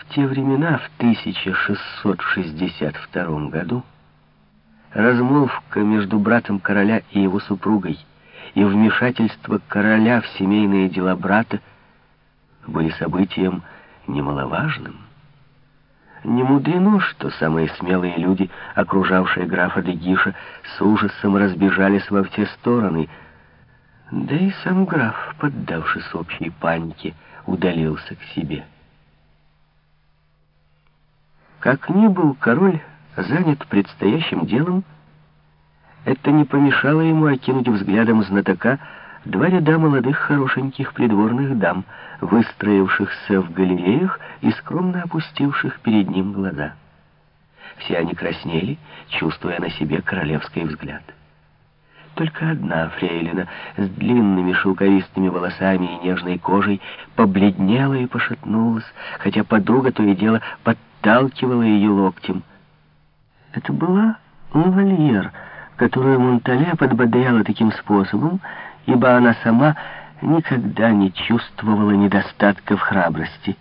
В те времена, в 1662 году, размолвка между братом короля и его супругой и вмешательство короля в семейные дела брата были событием немаловажным. Не мудрено, что самые смелые люди, окружавшие графа Дегиша, с ужасом разбежались во все стороны. Да и сам граф, поддавшись общей панике, удалился к себе. Как ни был король занят предстоящим делом, это не помешало ему окинуть взглядом знатока два ряда молодых хорошеньких придворных дам, выстроившихся в галереях и скромно опустивших перед ним глаза. Все они краснели, чувствуя на себе королевский взгляд. Только одна фрейлина с длинными шелковистыми волосами и нежной кожей побледнела и пошатнулась, хотя подруга то и дело подталкивала ее локтем. Это была лавальер, которую Монтале подбодряла таким способом, ибо она сама никогда не чувствовала недостатка в храбрости.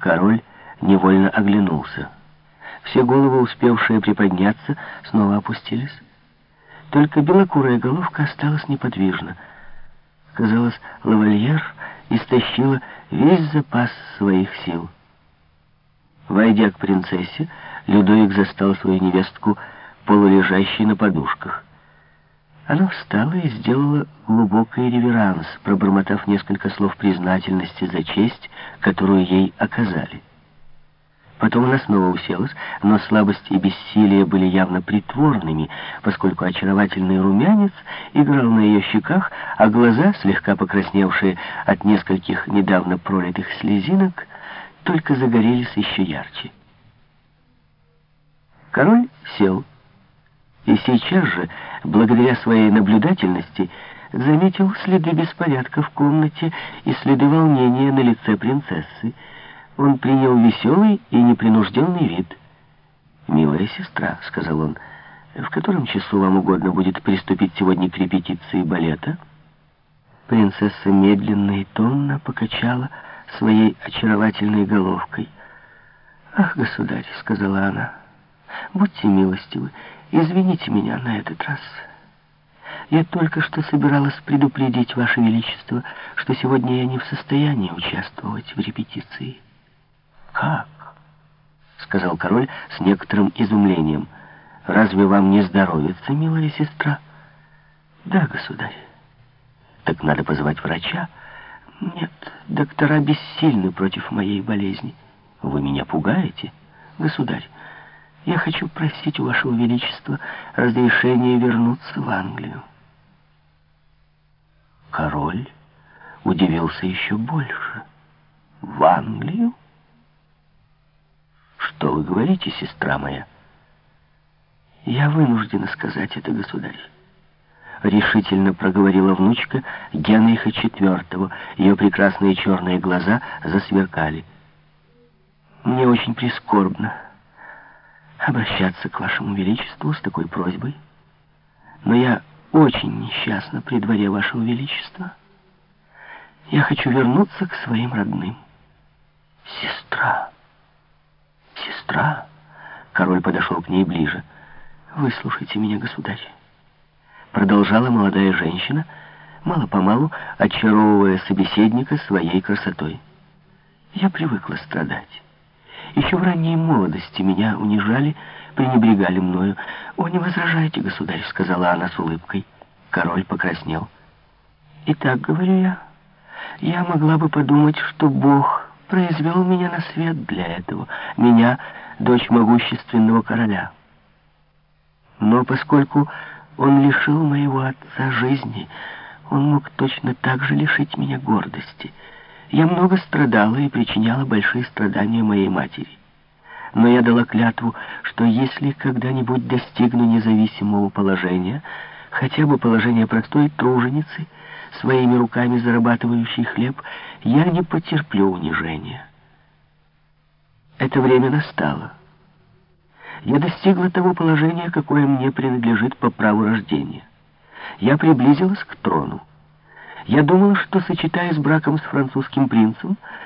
Король невольно оглянулся. Все головы, успевшие приподняться, снова опустились. Только белокурая головка осталась неподвижна. Казалось, лавальер истощила весь запас своих сил. Войдя к принцессе, Людовик застал свою невестку полулежащей на подушках. Она встала и сделала глубокий реверанс, пробормотав несколько слов признательности за честь, которую ей оказали. Потом она снова уселась, но слабость и бессилие были явно притворными, поскольку очаровательный румянец играл на ее щеках, а глаза, слегка покрасневшие от нескольких недавно пролитых слезинок, только загорелись еще ярче. Король сел. И сейчас же, благодаря своей наблюдательности, заметил следы беспорядка в комнате и следы волнения на лице принцессы. Он принял веселый и непринужденный вид. «Милая сестра», — сказал он, — «в котором часу вам угодно будет приступить сегодня к репетиции балета?» Принцесса медленно и томно покачала своей очаровательной головкой. «Ах, государь», — сказала она, — «будьте милостивы, Извините меня на этот раз. Я только что собиралась предупредить Ваше Величество, что сегодня я не в состоянии участвовать в репетиции. Как? Сказал король с некоторым изумлением. Разве вам не здоровится, милая сестра? Да, государь. Так надо позвать врача. Нет, доктора бессильны против моей болезни. Вы меня пугаете, государь. Я хочу просить у Вашего Величества разрешения вернуться в Англию. Король удивился еще больше. В Англию? Вы говорите, сестра моя? Я вынуждена сказать это, государь. Решительно проговорила внучка Генриха IV. Ее прекрасные черные глаза засверкали. Мне очень прискорбно обращаться к вашему величеству с такой просьбой, но я очень несчастна при дворе вашего величества. Я хочу вернуться к своим родным. Сестра, сестра, король подошел к ней ближе. Выслушайте меня, государь. Продолжала молодая женщина, мало-помалу очаровывая собеседника своей красотой. Я привыкла страдать. Еще в ранней молодости меня унижали, пренебрегали мною. «О, не возражайте, государь», — сказала она с улыбкой. Король покраснел. «Итак, — говорю я, — я могла бы подумать, что Бог произвел меня на свет для этого, меня, дочь могущественного короля. Но поскольку он лишил моего отца жизни, он мог точно так же лишить меня гордости». Я много страдала и причиняла большие страдания моей матери. Но я дала клятву, что если когда-нибудь достигну независимого положения, хотя бы положения простой труженицы, своими руками зарабатывающей хлеб, я не потерплю унижения. Это время настало. Я достигла того положения, какое мне принадлежит по праву рождения. Я приблизилась к трону. Я думала, что, сочетаясь браком с французским принцем,